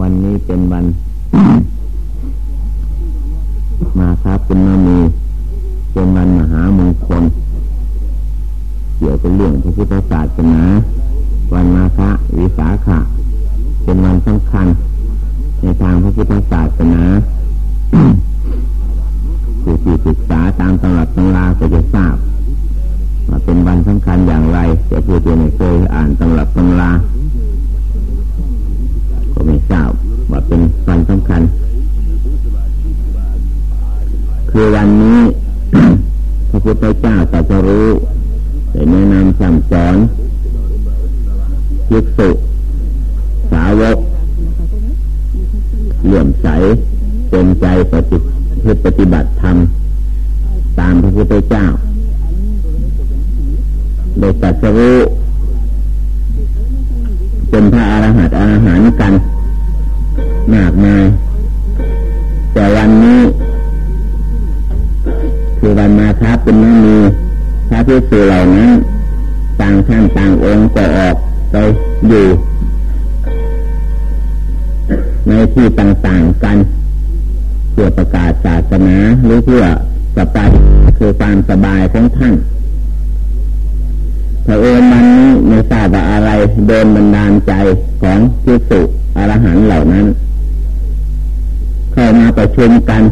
วันนี้เป็นวัน มาครับคุณนามีเป็นวันมหามงคลเกี่ยวกับเรื่องพระพุทธศาสนาวันมาฆะวิสาขะเป็นวันสำคัญ ในทางพระพุทธศาสนาผู้ที่ศึกษาตามตำรับตำราก็จะทราบว่าเป็นวันสำคัญอย่างไร แต่ผู้ที่ไม่เคยอ่านตำรับตำรา ก็ไม่ทราบว่าเป็นวันสำคัญ คือวันนี้พระพุทธเจ้าตรัสรู้ได้แนะนำสั่งสอนภิกษุสาวกเหลื่อมใสเป็นใจปฏิปฏิบัติธรรมตามพระพุทธเจ้าโดยตรัสรู้เป็นพระอรหันต์อรหันต์กัน มากมาย แต่วันนี้ คือวันมาครับเป็นไม่มีพระพิสุเหล่านั้นต่างท่านต่างองค์ก็ออกไปอยู่ ในที่ต่างๆกันเพื่อประกาศศาสนาหรือเพื่อจะไปคือความสบายของท่านพระเอิญมันนี้ไม่ทราบว่าอะไร เดินบันดาลใจของพิสุอรหันเหล่านั้น เข้ามาประชุมกัน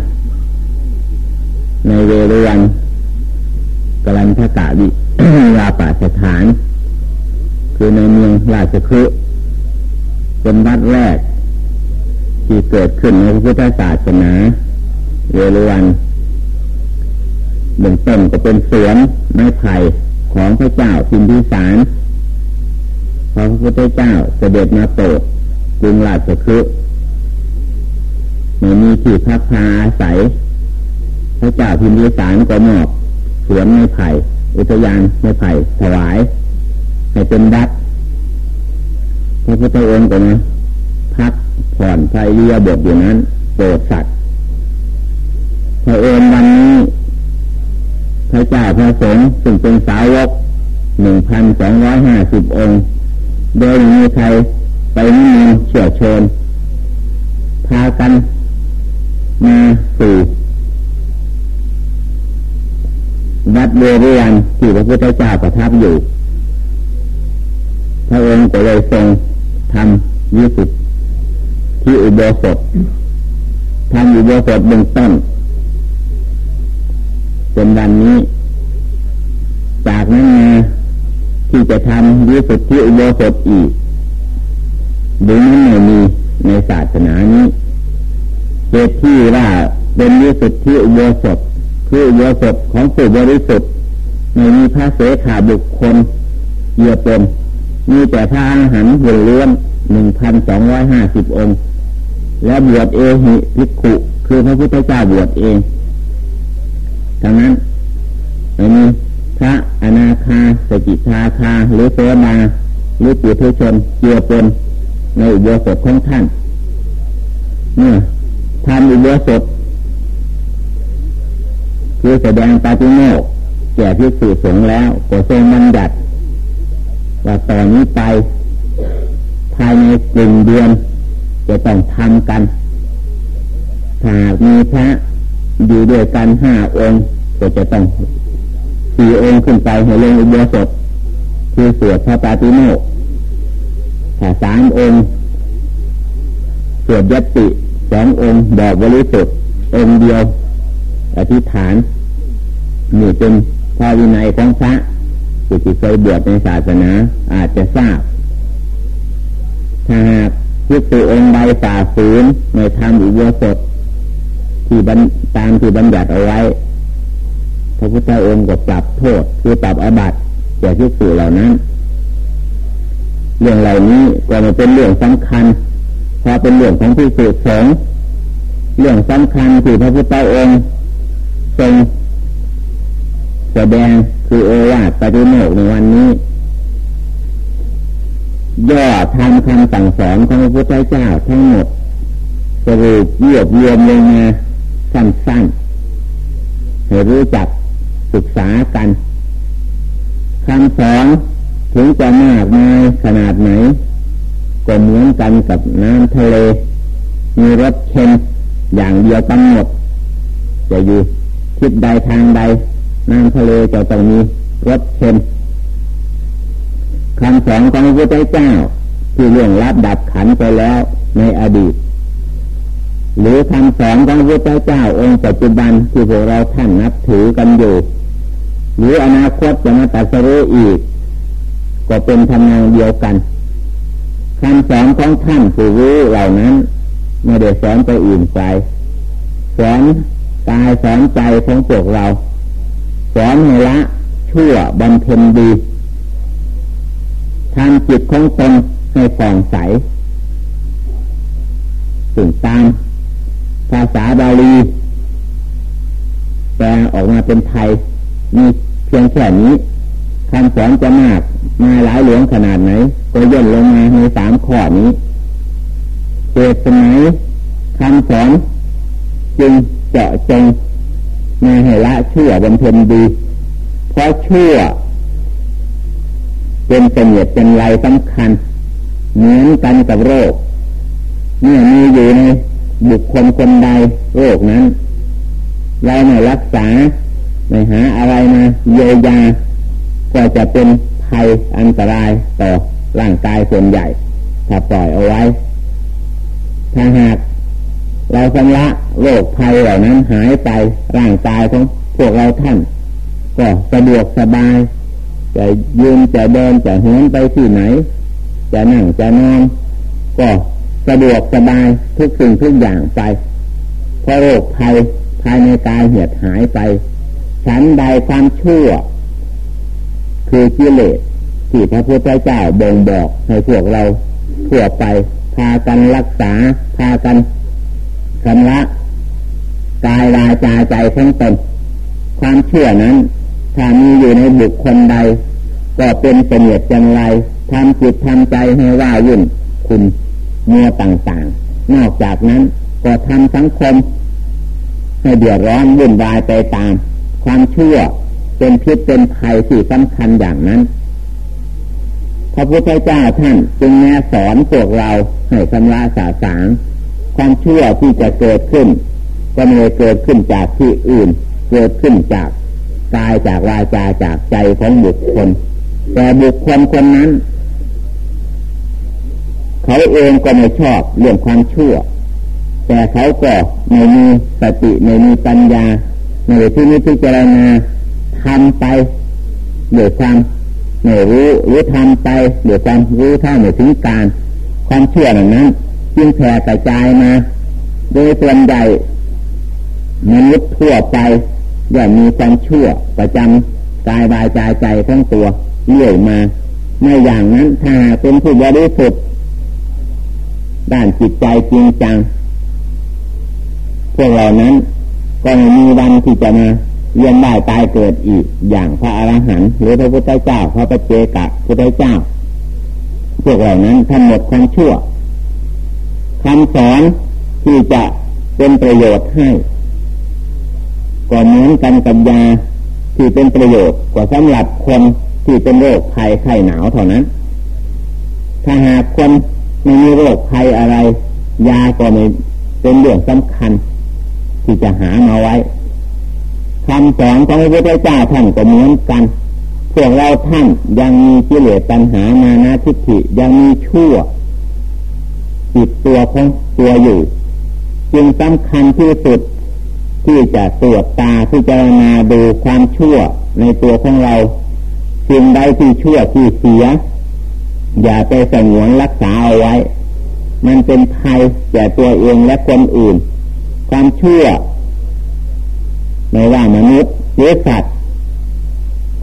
ในเวรวันกลันทกะวิลาปาสถาน คือในเมืองราชคฤห์เป็นวัดแรก ที่เกิดขึ้นในพุทธศาสนา เวรวันเบื้องต้นก็เป็นสวนไม้ไผ่ของพระเจ้าพิมพิสารพระพุทธเจ้าเสด็จมาโปรดกรุงราชคฤห์ ไม่มีที่พักพาอาศัยพระเจ้าพิมพิสารก็มอบสวนไม้ไผ่ อุทยานไม้ไผ่ถวายให้เป็นดัดพระพุทธองค์ก็นะพักผ่อนไฟเรียบทอยู่นั้นโปรดสัตว์พระองค์วันนี้พระเจ้าพระสงฆ์ซึ่งเป็นสาวกหนึ่งพันสองร้อยห้าสิบองค์ โดยมีใครไปนิมนต์เชื่อชนพากัน มาสู่วัดเรียนที่พระพุทธเจ้าประทับอยู่ พระองค์ก็เลยทรงทำยี่สิบที่อุโบสถทำอุโบสถเบื้องต้นเป็นวันนี้ จากนั้นมาที่จะทำวิสุทธิอุโบสถอีกหรือนั้นไม่มีในศาสนานี้ เหตุที่ว่าเป็นวิสุทธิอุโบสถคืออุโบสถของผู้บริสุทธิ์ไม่มีพระเสขาบุคคลเยื่อปนมีแต่พระอาหารล้วนหนึ่งพันสองร้อยห้าสิบองค์ และบวชเอหิภิกขุ คือพระพุทธเจ้าบวชเองดังนั้นไม่มีพระอนาคาสกิทาคาหรือโสดาหรือปุถุชนเกี่ยวปนในอุโบสถของท่านเนี่ย ทำอุโบสถคือแสดงปาฏิโมกแก่พิสุสงแล้วก็ทรงมันดัดว่าต่อนนี้ไปภายในกลุ่มเดือน จะต้องทำกันถ้ามีพระอยู่ด้วยกันห้าองค์ก็จะต้องสี่องค์ขึ้นไปให้ลงอุโบสถ คือสวดพระปาติโมกถ้าสามองค์สวดยติ สององค์บอกบริสุทธิ์องค์เดียว อธิษฐานนี่เป็นพระวินัยของพระผู้ที่เคยบวชในศาสนาอาจจะทราบ ถ้าหากพิสุองค์ใดฝ่าฝืนในธรรมอุโบสถที่ตามที่บัญญัติเอาไว้ พระพุทธองค์ก็ปรับโทษคือปรับอาบัติแก่พิสูเหล่านั้น เรื่องเหล่านี้ก็มันเป็นเรื่องสำคัญ พอเป็นเรื่องของพิสูจสงเรื่องสำคัญที่พระพุทธองค์ทรงแสดงคือโอวาทปฏิโมกในวันนี้ ย่อทำคำสั่งสอนของพระพุทธเจ้าทั้งหมดสรุปเยียบเยียมลงมาสั้นๆให้รู้จักศึกษากันคำสอนถึงจะมากมายขนาดไหน ก็เหมือนกันกับน้ำทะเล มีรสเค็มอย่างเดียวกำหนดจะอยู่ทิศใดทางใดน้ำทะเลจะต้องมีรสเค็มคำสอนของพระพุทธเจ้าที่เรื่องรับดับขันไปแล้วในอดีต หรือคำสอนของพระพุทธเจ้าองค์ปัจจุบันที่พวกเราท่านนับถือกันอยู่ หรืออนาคตจะมาตัดสรู้อีก ก็เป็นทำนองเดียวกัน คำสอนของท่านผู้รู้เหล่านั้น ไม่ได้สอนไปอื่นใจสอนกายสอนใจของพวกเรา สอนให้ละชั่วบำเพ็ญดีทำจิตของตนให้ฝ่องใสถึงตาม ภาษาบาลีแปลออกมาเป็นไทย มีเพียงแค่นี้คำสอนจะมากมาหลายหลวงขนาดไหน ก็ย่นลงมาในสามข้อนี้เกิดสมัยคำสอนจึงเจาะจงมาให้ละชั่วบำเพ็ญดี เพราะชั่วเป็นเสนียดเป็นไรสำคัญ เหมือนกันกับโรคเมื่อมีอยู่ในบุคคลคนใดโรคนั้น เราไม่รักษาไม่หาอะไรมาเยียวยาก็จะเป็นภัยอันตรายต่อ ร่างกายส่วนใหญ่ ถ้าปล่อยเอาไว้ ถ้าหากเราชำระโรคภัยเหล่านั้นหายไปร่างกายของพวกเราท่าน ก็สะดวกสบาย จะยืนจะเดินจะเหินไปที่ไหน จะนั่งจะนอน ก็สะดวกสบายทุกสิ่งทุกอย่างไปเพราะโรคภัยภายในกายเหียดหายไป ฉันใดความชั่ว คือกิเลส ที่พระพุทธเจ้าบ่งบอกให้พวกเราทั่วไป พากันรักษา พากันชำระกายวาจาใจทั้งตนความเชื่อนั้น ถ้ามีอยู่ในบุคคลใด ก็เป็นเสนียดจังไรทำจิตทำใจให้ว่าวุ่นคุณเมัวต่างๆ นอกจากนั้นก็ทำสังคม ให้เดือดร้อนวุ่นวายไปตาม ความเชื่อเป็นพิษเป็นภัยที่สำคัญอย่างนั้น พระพุทธเจ้าท่านจึงแนะสอนพวกเราให้ชำระสาสางความชั่วที่จะเกิดขึ้น ก็ไม่เกิดขึ้นจากที่อื่น เกิดขึ้นจากกายจากวาจาจากใจของบุคคล แต่บุคคลคนนั้น เขาเองก็ไม่ชอบเรื่องความชั่ว แต่เขาก็ไม่มีสติไม่มีปัญญาในที่นี้พิจารณาทำไปเดือความ ไม่รู้หรือทำไปเดือความรู้เท่าไม่ถึงการ ความเชื่อเหล่านั้นจึงแผ่กระจายมา โดยส่วนใหญ่มนุษย์ทั่วไปย่อมมีความชั่วประจำกายวายใจใจทั้งตัวเลื่อยมาไม่อย่างนั้นถ้าเป็นผู้บริสุทธิ์ด้านจิตใจจริงจังพวกเหล่านั้นก็ไม่มีวันที่จะมา เวียนได้ตายเกิดอีกอย่างพระอรหันต์หรือพระพุทธเจ้าพระปเจกะพุทธเจ้าพวกเหล่านั้นท่านหมดความชั่วคำสอนที่จะเป็นประโยชน์ให้ก็เหมือนกันกับยาที่เป็นประโยชน์กว่าสำหรับคนที่เป็นโรคภัยไข้หนาวเท่านั้น ถ้าหากคนไม่มีโรคภัยอะไร ยาก็ไม่เป็นเรื่องสำคัญ ที่จะหามาไว้ คำสอนของพระพุทธเจ้าท่านก็เหมือนกันพวกเราท่านยังมีกิเลสปัญหามานาทิฏฐิยังมีชั่วจิตตัวของตัวอยู่ จึงสำคัญที่สุดที่จะตรวจตาที่จะมาดูความชั่วในตัวของเราสิ่งใดที่ชั่วที่เสีย อย่าไปสงวนรักษาเอาไว้ มันเป็นภัยแก่ตัวเองและคนอื่น ความชั่ว ไม่ว่ามนุษย์หรือสัตว์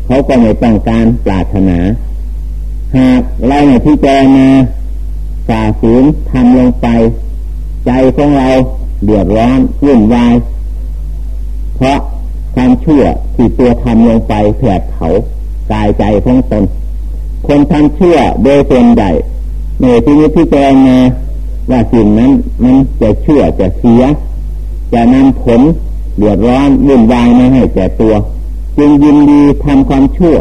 เขาก็ไม่ต้องการปรารถนา หากเราในที่เจมาฝ่าฝืนทำลงไป ใจของเราเดือดร้อนวุ่นวาย เพราะความชั่วที่ตัวทำลงไปแผดเผากายใจของตน คนทำชั่วโดยส่วนใหญ่ในที่นี้ที่เจมาว่าสิ่งนั้นมันจะเชื่อจะเสียจะนำผล เดือดร้อนวุ่นวายไม่ให้แก่ตัว จึงยินดีทำความชั่ว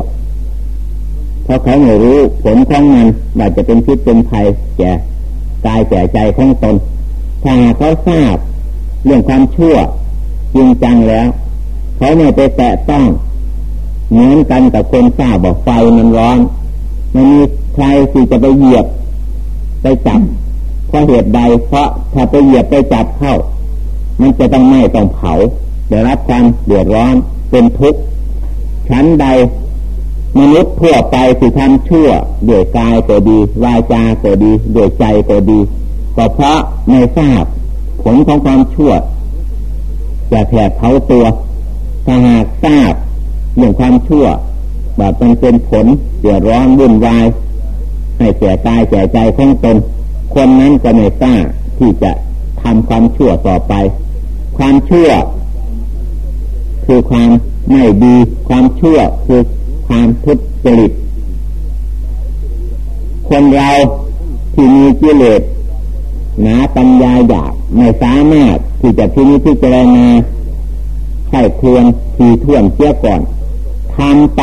เพราะเขาไม่รู้ผลของมันว่าจะเป็นพิษเป็นภัยแก่กายแก่ใจของตน ถ้าเขาทราบเรื่องความชั่วจริงจังแล้ว เขาไม่ไปแตะต้องเหมือนกันกับคนทราบบอกไฟมันร้อนมันมีใครที่จะไปเหยียบไปจับเพราะเหตุใดเพราะถ้าไปเหยียบไปจับเข้า มันจะต้องไหม้ต้องเผา เดี๋ยวรับความเดือดร้อนเป็นทุกข์ชั้นใด มนุษย์ทั่วไปที่ทำชั่วด้วยกายตัวดีวาจาตัวดีด้วยใจตัวดีก็เพราะไม่ทราบผลของความชั่วจะแผดเผาตัวถ้าหากทราบเรื่องความชั่วแบบมันเป็นผลเดือดร้อนวุ่นวายให้เสียกายเสียใจของตนคนนั้นก็ไม่กล้าที่จะทำความชั่วต่อไป ความชั่ว คือความไม่ดี ความชั่วคือความทุจริตคนเราที่มีกิเลสหนาปัญญาหยาบไม่สามารถที่จะพิจิตรณาใช่ควรทีท่วนเสียก่อนทำไป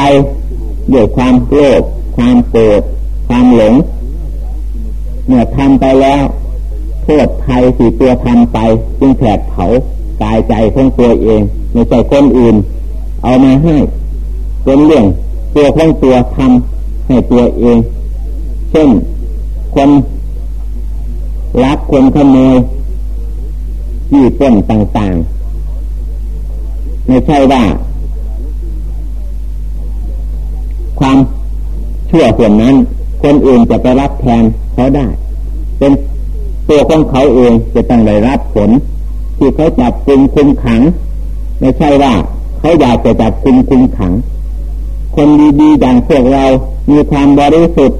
ด้วยความโลภความโกรธความหลงเมื่อทำไปแล้ว โทษภัยสี่ตัวทำไป จึงแผดเผากายใจของตัวเอง ไม่ใช่คนอื่น เอามาให้เป็นเรื่องตัวของตัวทำให้ตัวเอง เช่นคนลักคนขโมยยี่ป้นต่างๆ ไม่ใช่ว่าความเชั่วส่วนนั้น คนอื่นจะไปรับแทนเขาได้ เป็นตัวของเขาเองจะต้องได้รับผล ที่เขาจับคุมคุมขัง ไม่ใช่ว่าเขาอยากจะจับคุมคุมขัง คนดีๆอย่างพวกเรา มีความบริสุทธิ์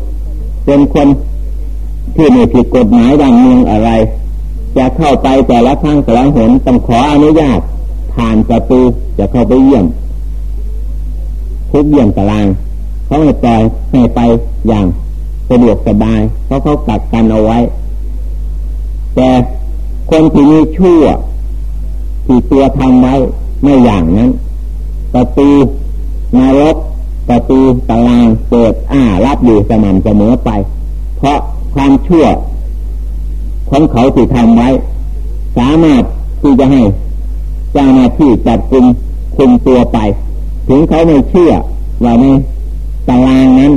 เป็นคนที่ไม่ผิดกฎหมายดังเมืองอะไร จะเข้าไปแต่ละครั้งแต่ละหนต้องขออนุญาต ผ่านประตูจะเข้าไปเยี่ยมทุกเยี่ยมตารางเขาไม่ปล่อยให้ไปอย่างสะดวกสบาย เพราะเขากักกันเอาไว้ แต่คนที่มีชั่วที่ตัวทำไว้ ไม่อย่างนั้นประตูนรกประตูตารางเปิดอ้ารับอยู่สม่ำเสมอไป เพราะความชั่วของเขาที่ทำไว้ สามารถที่จะให้เจ้าหน้าที่จับกุมคุมตัวไป ถึงเขาไม่เชื่อว่าในตารางนั้น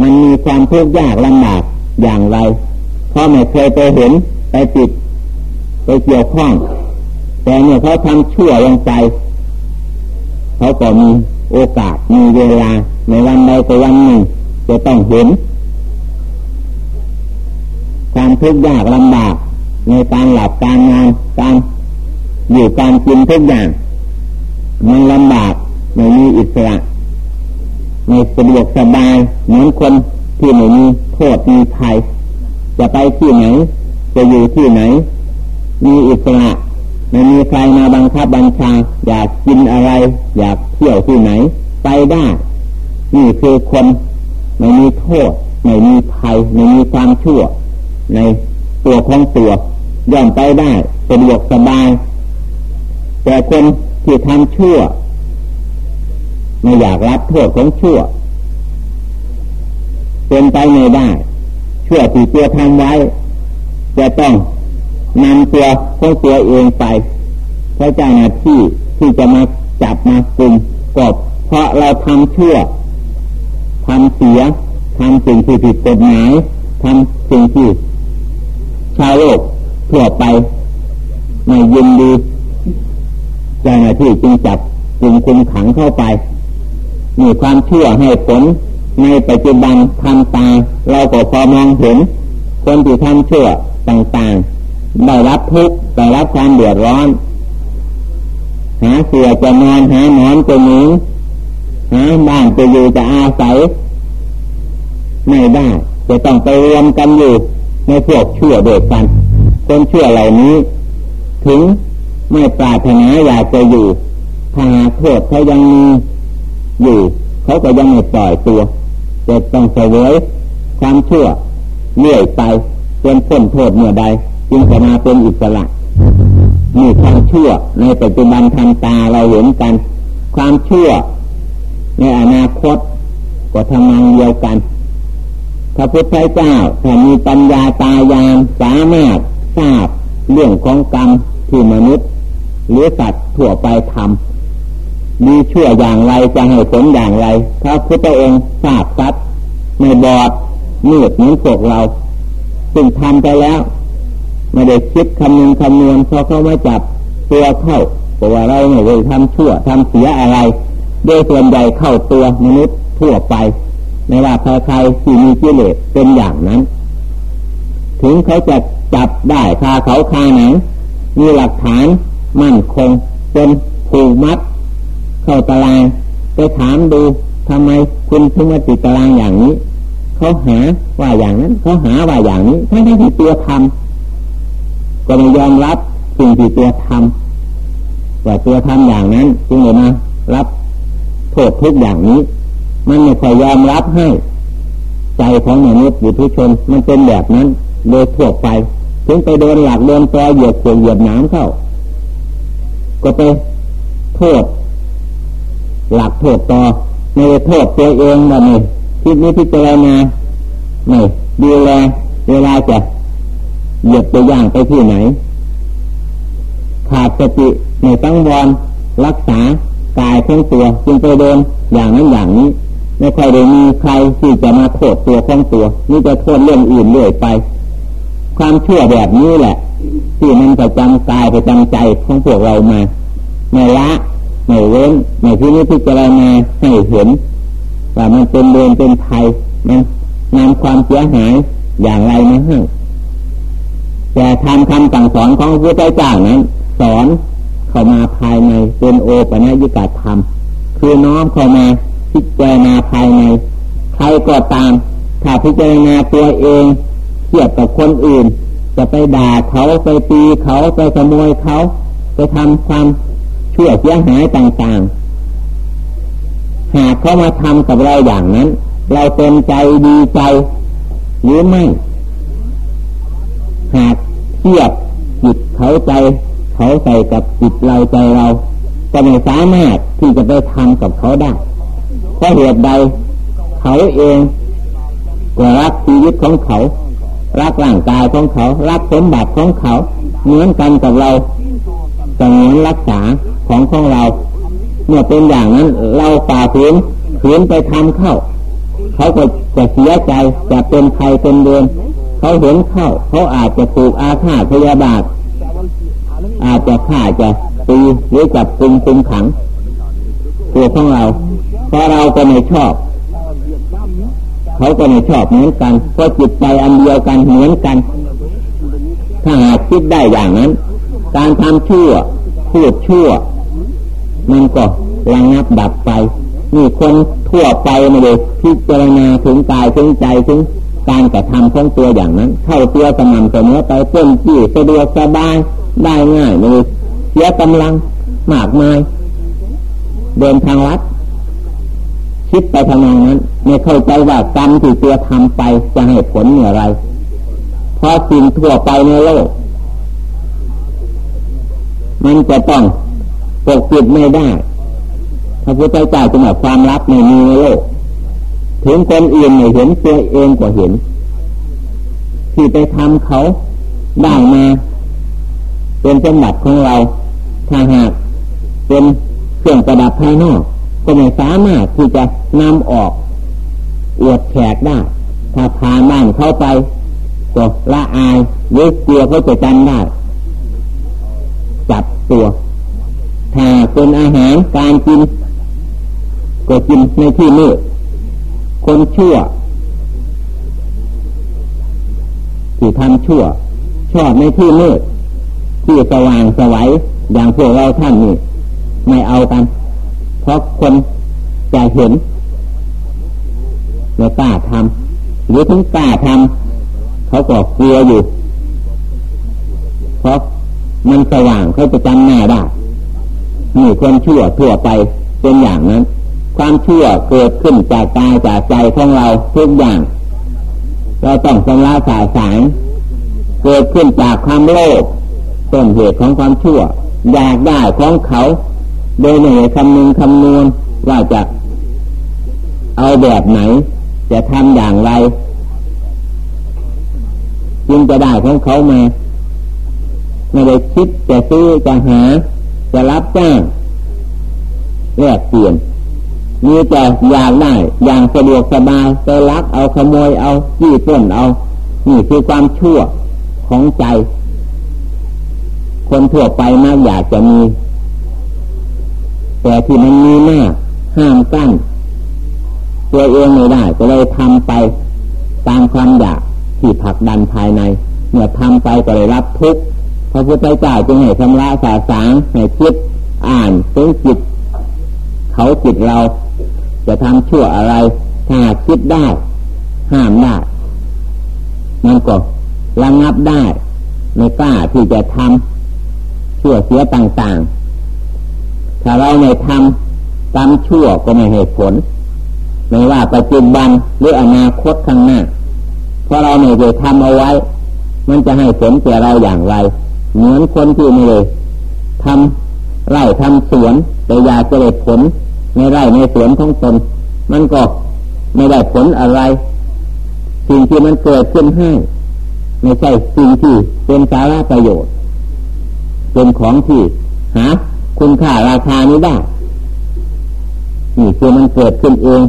มันมีความทุกข์ยากลำบากอย่างไรเพราะไม่เคยไปเห็นไปติดไปเกี่ยวข้อง แต่เนี่ยเขาทำชั่วลงไป เขาก็มีโอกาสมีเวลาในวันใดก็วันหนึ่งจะต้องเห็นความทุกข์ยากลำบากในการหลับการงานการอยู่การกินทุกอย่างมันลำบากไม่มีอิสระไม่สะดวกสบายเหมือนคนที่ไม่มีโทษมีภัยจะไปที่ไหน จะอยู่ที่ไหน มีอิสระ ไม่มีใครมาบังคับบัญชา อยากกินอะไร อยากเที่ยวที่ไหน ไปได้ นี่คือคนไม่มีโทษไม่มีภัยไม่มีความชั่ว ในตัวของตัวย่อมไปได้สะดวกสบาย แต่คนที่ทำชั่ว ไม่อยากรับโทษของชั่วเป็นไปไม่ได้ชั่วที่ตัวทำไว้ จะต้อง นำตัวของตัวเองไปเพราะเจ้าหน้าที่ที่จะมาจับมากลุ่มกบเพราะเราทำชั่วทำเสียทำสิ่งที่ผิดกฎหมายทำสิ่งที่ชาวโลกทั่วไปไม่ยินดีเจ้าหน้าที่จึงจับกลุ่มคุมขังเข้าไป มีความเชื่อให้ผลในปัจจุบันทำตาเราก็พอมองเห็น คนที่ทำเชื่อต่างๆ ได้รับทุกข์ได้รับความเดือดร้อน หาเสือจะนอนหาหนอนจะหนีหาบ้านจะอยู่จะอาศัยไม่ได้จะต้องไปรวมกันอยู่ในพวกเชื่อเดียวกันคนเชื่อเหล่านี้ ถึงไม่ปรารถนาอยากจะอยู่ถ้าโทษเขายังมีอยู่ เขาก็ยังไม่ปล่อยตัวจะต้องเสวยความชั่วเลื่อยไปจนพ้นโทษเมื่อใด จึงจะมาเป็นอิสระมีความเชั่วในปัจจุบันทันตาเราเห็นกัน ความเชั่วในอนาคตก็ทำงานเดียวกันพระพุทธเจ้าถ้ามีปัญญาตายานสามารถทราบเรื่องของกรรมที่มนุษย์ หรือสัตว์ทั่วไปทำมีเชั่วอย่างไรจะให้ผลอย่างไรพระพุทธองค์ทราบซัดไม่บอดมืดเหมือนพวกเรา ซึ่งทำไปแล้ว ไม่ได้คิดคำนึงคำนวณพอเขามาจับตัวเข้าเพราะว่าเราไม่ได้ทำชั่วทำเสียอะไรโดยส่วนใหญ่เข้าตัวมนุษย์ทั่วไป ไม่ว่าใครๆที่มีกิเลสเป็นอย่างนั้น ถึงเขาจะจับได้คาเขาคาหนังมีหลักฐานมั่นคงเป็นผูกมัด เข้าตารางไปถามดูทำไมคุณถึงมาติดตารางอย่างนี้ เขาหาว่าอย่างนั้น เขาหาว่าอย่างนี้ทั้งที่ตัวทำ ก็ไม่ยอมรับสิ่งที่ตัวทำว่าตัวทำอย่างนั้นจึงเลยมารับโทษทุกอย่างนี้ มันไม่ค่อยยอมรับให้ ใจของมนุษย์อยู่ทุกชน มันเป็นแบบนั้น โดยทั่วไป ถึงไปโดนหลักโดนตอเหยียบเสียเหยียบน้ำเข้า ก็ไปโทษ หลักโทษตอไม่ได้โทษตัวเองว่านี่คิดนี้พิจารณาไม่ดูแลเวลาจะ เหยียบตัวอย่างไปที่ไหน ขาดสติในตั้งวรรักษากายทั้งตัวจึงไปโดนอย่างนั้นอย่างนี้ ไม่ค่อยได้มีใครที่จะมาโทษตัวของตัวนี่จะโทษเรื่องอื่นเรื่อยไป ความเชื่อแบบนี้แหละ ที่มันประจำกายประจำใจของพวกเรามาไม่ละไม่เว้นไม่ที่นี้พิจารณาให้เห็นว่ามันเป็นเดินเป็นภัยมันนำความเสียหายอย่างไรมาให้ แต่ทำคำสั่งสอนของพระพุทธเจ้านั้น สอนเข้ามาภายในเป็นโอปัญญิกาธรรม คือน้อมเข้ามาพิจารณาภายใน ใครก็ตาม ถ้าพิจารณาตัวเองเทียบกับคนอื่น จะไปด่าเขาไปตีเขาไปขโมยเขาไปทำความชั่วเสียหายต่างๆ หากเขามาทำกับเราอย่างนั้น เราเต็มใจดีใจหรือไม่ หากเทียบจิตเขาใจเขาใส่กับจิตเราใจเรา ก็ไม่สามารถที่จะไปทำกับเขาได้เพราะเหตุใด เขาเองก็รักชีวิตของเขา รักร่างกายของเขา รักสมบัติของเขา เหมือนกันกับเราจะเหมือนรักษาของของเรา เมื่อเป็นอย่างนั้นเราป่าฝืนฝืนไปทำเข้า เขาก็จะเสียใจจะเป็นใครเป็นเดือน เขาเห็นเข้าเขาอาจจะถูกอาฆาตพยาบาท อาจจะฆ่าจะตีหรือจับกุมคุมขังตัวของเราเพราะเราก็ไม่ชอบ เขาก็ไม่ชอบเหมือนกันเพราะจิตใจอันเดียวกันเหมือนกัน ถ้าหากคิดได้อย่างนั้น การทำชั่วพูดชั่ว มันก็ระงับดับไปมีคนทั่วไปมาเลยพิจารณาถึงกายถึงใจถึง การกระทำของตัวอย่างนั้น เข้าตัวสม่ำเสมอไปเต็มที่สะดวกสบายได้ง่ายเลยเสียกำลังมากมาย เดินทางลัดคิดไปทางนั้นไม่เข้าใจว่ากรรมที่ตัวทำไปจะให้ผลอย่างไรเพราะสิ่งทั่วไปในโลก มันจะต้องปกปิดไม่ได้พระพุทธเจ้าจะบอกความลับไม่มีในโลก ถึงคนอื่นไม่เห็นตัวเองก็เห็น ที่ไปทำเขาได้มาเป็นสมบัติของเราถ้าหากเป็นเครื่องประดับภายนอก ก็ไม่สามารถที่จะนำออกอวดแขกได้ถ้าพาบ้านเข้าไปก็ละอายหรือเกลัวเขาจะจำได้จับตัวถ้าเป็นอาหารการกิน ก็กินในที่มืด คนชั่วที่ทำชั่ว ชอบในที่มืดที่สว่างสวัยอย่างพวกเราท่านนี่ไม่เอากัน เพราะคนจะเห็นไม่กล้าทำหรือถึงกล้าทำเขาก็กลัวอยู่ เพราะมันสว่างเขาจะจำหน้าได้มีคนชั่วทั่วไปเป็นอย่างนั้น ความชั่วเกิดขึ้นจากกายจากใจของเราทุกอย่าง เราต้องสำลักสาสารเกิดขึ้นจากความโลภต้นเหตุของความชั่ว อยากได้ของเขา โดยไม่คำนึงคำนวณว่าจะเอาแบบไหน จะทำอย่างไรจึงจะได้ของเขามาไม่ได้คิดจะซื้อจะหา จะรับจ้างแลกเปลี่ยน มีแต่อยากได้ อย่างสะดวกสบายไปลักเอาขโมยเอาจี้ต้นเอา นี่คือความชั่วของใจ คนทั่วไปมากอยากจะมี แต่ที่มันมีหน้าห้ามกั้นตัวเองไม่ได้ ก็เลยทำไปตามความอยากที่ผลักดันภายใน เมื่อทำไปก็เลยรับทุกข์พระพุทธเจ้าจึงให้ชำระสาสางให้คิดอ่านถึงจิตเขาจิตเรา จะทำชั่วอะไร ถ้าคิดได้ ห้ามได้มันก็ระงับได้ ไม่กล้าที่จะทำชั่วเสียต่าง ๆ ถ้าเราไม่ทำกรรมชั่วก็ไม่ให้ผล ไม่ว่าปัจจุบันหรืออนาคตข้างหน้า เพราะเราไม่ได้ทำเอาไว้ มันจะให้ผลแก่เราอย่างไร เหมือนคนที่ไม่เลยทำไร่ทำสวนแต่อยากจะได้ผล ในไร่ในสวนของตนมันก็ไม่ได้ผลอะไร สิ่งที่มันเกิดขึ้นให้ ไม่ใช่สิ่งที่เป็นสาระประโยชน์ เป็นของที่หาคุณค่าราคานี้ได้นี่คือมันเกิดขึ้นเอง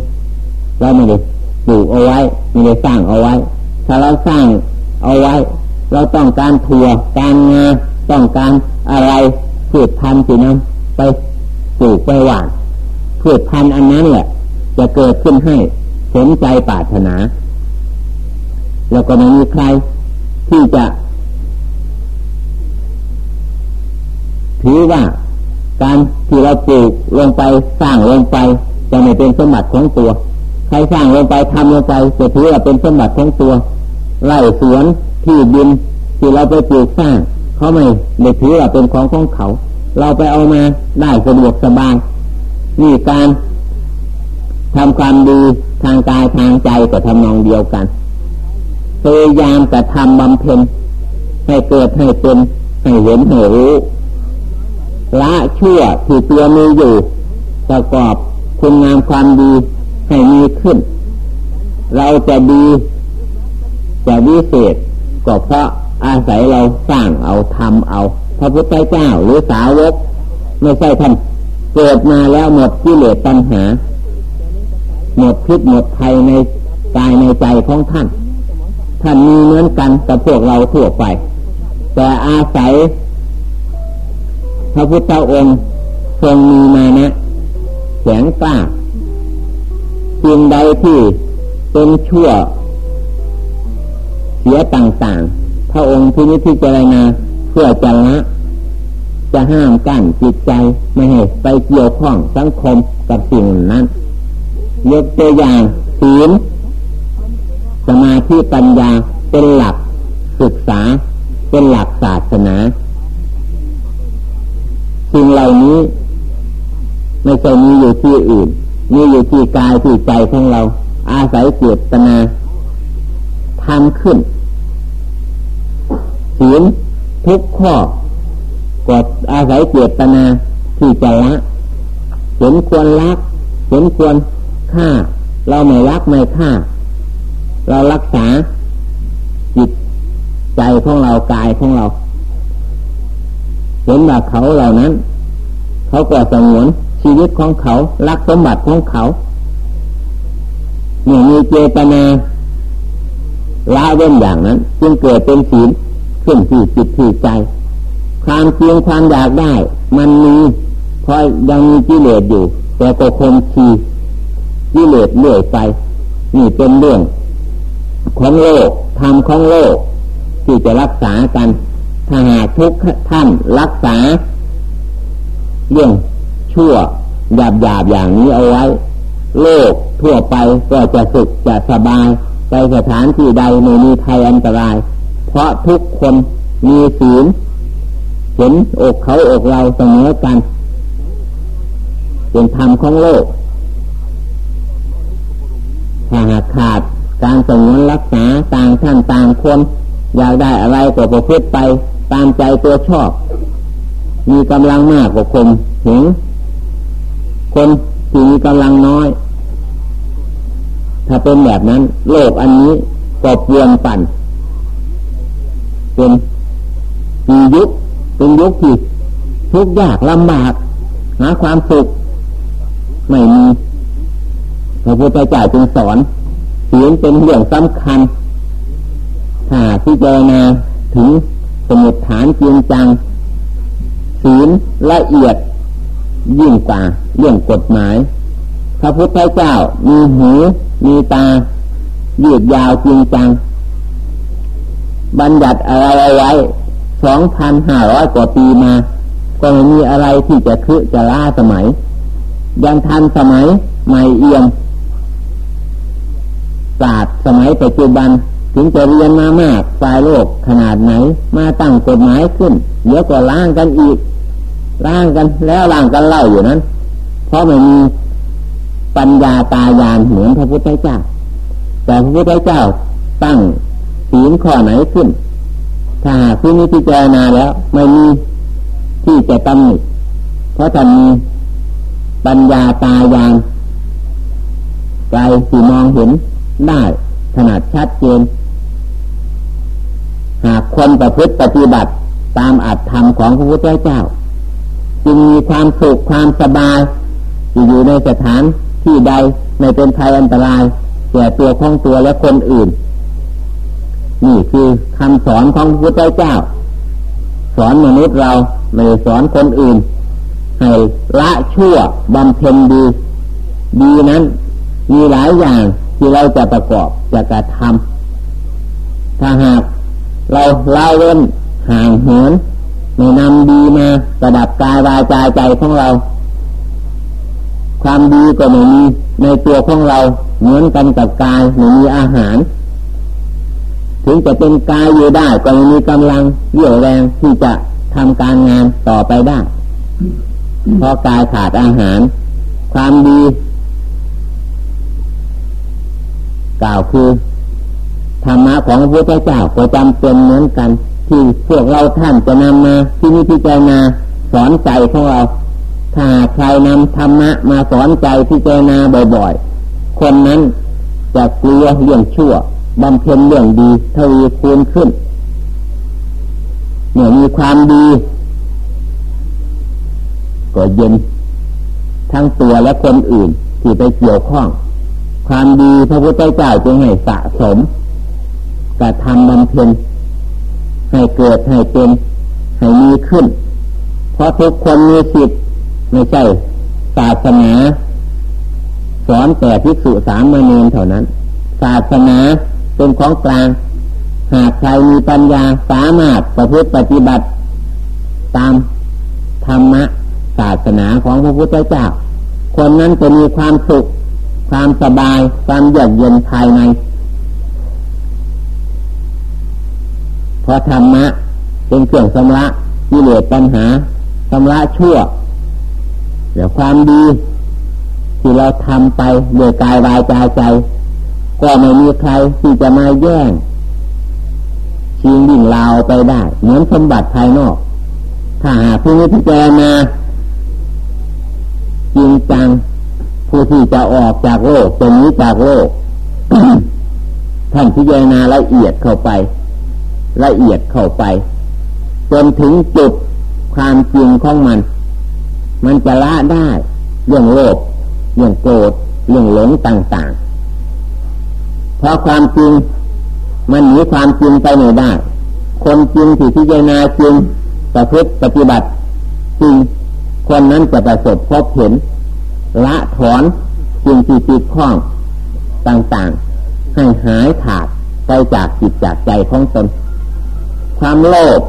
เราไม่ได้ปลูกเอาไว้ไม่ได้สร้างเอาไว้ ถ้าเราสร้างเอาไว้ เราต้องการถั่วการงาต้องการอะไรพืชพันธุ์สินะไปปลูกไปหว่าน พืชพันธุ์อันนั้นแหละ จะเกิดขึ้นให้สนใจปรารถนา แล้วก็ไม่มีใครที่จะถือว่าการที่เราปลูกลงไปสร้างลงไปจะไม่เป็นสมบัติของตัว ใครสร้างลงไปทำลงไปจะถือว่าเป็นสมบัติของตัวไร่สวนที่ดินที่เราไปปลูกสร้างเขาไม่ได้ถือว่าเป็นของของเขา เราไปเอามาได้สะดวกสบาย นี่การทำความดีทางกายทางใจก็ทำนองเดียวกันพยายามแต่ทำบำเพ็ญให้เกิดให้เป็นให้เห็นให้รู้ละเชั่วที่ตัวมีอยู่ ประกอบคุณงามความดีให้มีขึ้น เราจะดีจะวิเศษก็เพราะอาศัยเราสร้างเอาทำเอา พระพุทธเจ้าหรือสาวกไม่ใช่ท่าน เกิดมาแล้วหมดกิเลสปัญหา หมดพิษหมดภัยในกายในใจของท่าน ท่านมีเหมือนกันกับพวกเราทั่วไป แต่อาศัย พระพุทธองค์ทรงมีมานะแข็งกล้าสิ่งใดที่เป็นชั่วเสียต่างๆ พระองค์ที่นิพพิจารณาเพื่อจะละ จะห้ามกั้นจิตใจไม่ให้ไปเกี่ยวข้องสังคมกับสิ่งนั้นยกตัวอย่างศีลสมาธิปัญญาเป็นหลักศึกษา เป็นหลักศาสนาสิ่งเหล่านี้ ไม่ใช่มีอยู่ที่อื่น มีอยู่ที่กายที่ใจของเรา อาศัยเจตนาทำขึ้นศีลทุกข้อ ก็อาศัยเจตนาที่จะละเห็นควรรักเห็นควรฆ่า เราไม่รักไม่ฆ่า เรารักษาจิตใจของเรากายของเรา เห็นว่าเขาเหล่านั้น เขาก็สงวนชีวิตของเขารักสมบัติของเขาเนี่ยมีเจตนาละเว้นอย่างนั้น จึงเกิดเป็นศีลขึ้นที่จิตที่ใจ ความเพียงความอยากได้ มันมีเพราะยังมีกิเลสอยู่ แต่ก็คงทีกิเลสเลื่อยไปนี่เป็นเรื่องของโลกธรรมของโลก ที่จะรักษากันถ้าหากทุกท่านรักษา เรื่องชั่วหยาบหยาบอย่างนี้เอาไว้ โลกทั่วไปก็จะสุขจะสบาย ไปสถานที่ใดไม่มีภัยอันตราย เพราะทุกคนมีศีล เห็นอกเขาอกเราเสมอกันเป็นธรรมของโลกถ้าหากขาดการสงวนรักษาต่างท่านต่างคนอยากได้อะไรก็ประพฤติไปตามใจตัวชอบ มีกำลังมากกว่าคนเห็นคนที่มีกำลังน้อย ถ้าเป็นแบบนั้น โลกอันนี้ก็เปลี่ยนปั่นเป็นมียุค เป็นยุคที่ทุกข์ยากลำบากหาความสุขไม่มีพระพุทธเจ้าจึงสอนศีลเป็นเรื่องสำคัญถ้าที่เจนาถึงสมุดฐานจริงจังศีลละเอียดยิ่งกว่าเรื่องกฎหมาย พระพุทธเจ้ามีหูมีตายืดยาวจริงจัง บัญญัติอะไรไว้ สองพันห้าร้อยกว่าปีมา ก็ไม่มีอะไรที่จะคืจะล่าสมัย ยังทันสมัยใหม่เอี่ยมศาสตร์สมัยปัจจุบันถึงจะเรียนมามากฝ่ายโลกขนาดไหน มาตั้งกฎหมายขึ้น เดี๋ยวก็ล้างกันอีกล้างกันแล้วล้างกันเล่าอยู่นั้น เพราะไม่มีปัญญาตายานเหมือนพระพุทธเจ้า แต่พระพุทธเจ้าตั้งศีลข้อไหนขึ้น ถ้าหากที่นี้พิจารณาแล้ว ไม่มีที่จะตำหนิเพราะท่านมีปัญญาตายานไกลที่มองเห็นได้ขนาดชัดเจน หากคนประพฤติปฏิบัติตามอัตธรรมของพระพุทธเจ้า จึงมีความสุขความสบายอยู่ในสถานที่ใดไม่เป็นภัยอันตรายแก่ตัวของตัวและคนอื่น นี่คือคำสอนของพระพุทธเจ้า สอนมนุษย์เราไม่สอนคนอื่น ให้ละชั่วบำเพ็ญดี ดีนั้น มีหลายอย่างที่เราจะประกอบจะกระทำถ้าหากเราเล่าเล่นห่างเหินไม่นำดีมาประดับกายวาจาใจของเรา ความดีก็ไม่มีในตัวของเราเหมือนกันกับกายไม่มีอาหาร ถึงจะเป็นกายอยู่ได้ก็ไม่มีกำลังเยี่ยวแรงที่จะทำการงานต่อไปได้เพราะกายขาดอาหาร ความดี กล่าวคือธรรมะของพระพุทธเจ้าก็จำเป็นเหมือนกัน ที่พวกเราท่านจะนำมาที่นี่พิจารณาสอนใจของเราถ้าใครนำธรรมะมาสอนใจพิจารณาบ่อย ๆ คนนั้นจะกลัวเรื่องชั่ว บำเพ็ญเรื่องดีทวีคูณขึ้นเมื่อมีความดี ก็เย็น ทั้งตัวและคนอื่นที่ไปเกี่ยวข้อง ความดีพระพุทธเจ้าจึงให้สะสมกระทำบำเพ็ญให้เกิดให้เป็นให้มีขึ้น เพราะทุกคนมีสิทธิ์ไม่ใช่ศาสนาสอนแต่ภิกษุสามเณรเท่านั้น ศาสนา เป็นของกลาง หากใครมีปัญญาสามารถประพฤติปฏิบัติ ตามธรรมะศาสนาของพระพุทธเจ้า คนนั้นจะมีความสุข ความสบาย ความเยือกเย็นภายใน เพราะธรรมะเป็นเครื่องสำระกิเลสปัญหาสำระชั่วเดี๋ยวความดี ที่เราทำไปโดยกายวายใจใจ ก็ไม่มีใครที่จะมาแย่งชิงดิ่งลาวไปได้ เหมือนสมบัติภายนอก ถ้าหากผู้นี้พิจารณาจริงจังผู้ที่จะออกจากโลกจะนี้จากโลกท่านพิจารณาละเอียดเข้าไป ละเอียดเข้าไปจนถึงจุดความจริงของมัน มันจะละได้ เรื่องโลภเรื่องโกรธเรื่องหลงต่างๆ เพราะความจริง มันหนีความจริงไปไม่ได้ คนจริงที่พิจารณาจริงประพฤติปฏิบัติจริง คนนั้นจะประสบพบเห็น ละถอนจริงที่ติดข้องต่างๆ ให้หายขาดไปจากจิตจากใจของตนความโลภ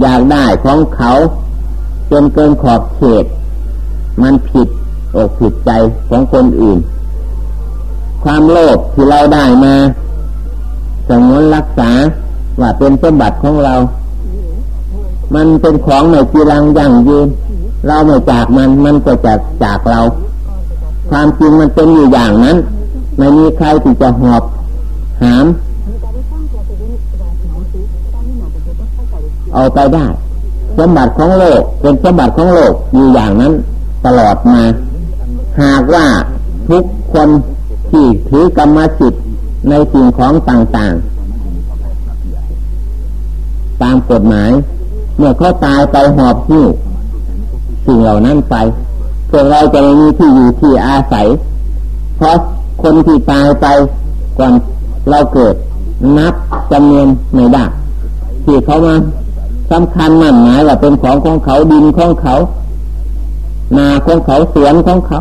อยากได้ของเขาจนเกินขอบเขต มันผิดอกผิดใจของคนอื่น ความโลภที่เราได้มาสงวนรักษาว่าเป็นสมบัติของเรา มันเป็นของในจีรังยั่งยืน เราไม่จากมันมันก็จะจากเรา ความจริงมันเป็นอยู่อย่างนั้น ไม่มีใครที่จะหอบหาม เอาไปได้ สมบัติของโลก เป็นสมบัติของโลกอยู่อย่างนั้น ตลอดมา หากว่าทุกคน ที่ถือกรรมสิทธิ์ในสิ่งของต่างๆ ตามกฎหมาย เมื่อเขาตายไปหอบหิ้วสิ่งเหล่านั้นไปพวกเราจะไม่มีที่อยู่ที่อาศัย เพราะคนที่ตายไปก่อนเราเกิดนับจำนวนไม่ได้ที่เขามาสำคัญมั่นหมายว่าเป็นของของเขาดินของเขา นาของเขาสวนของเขา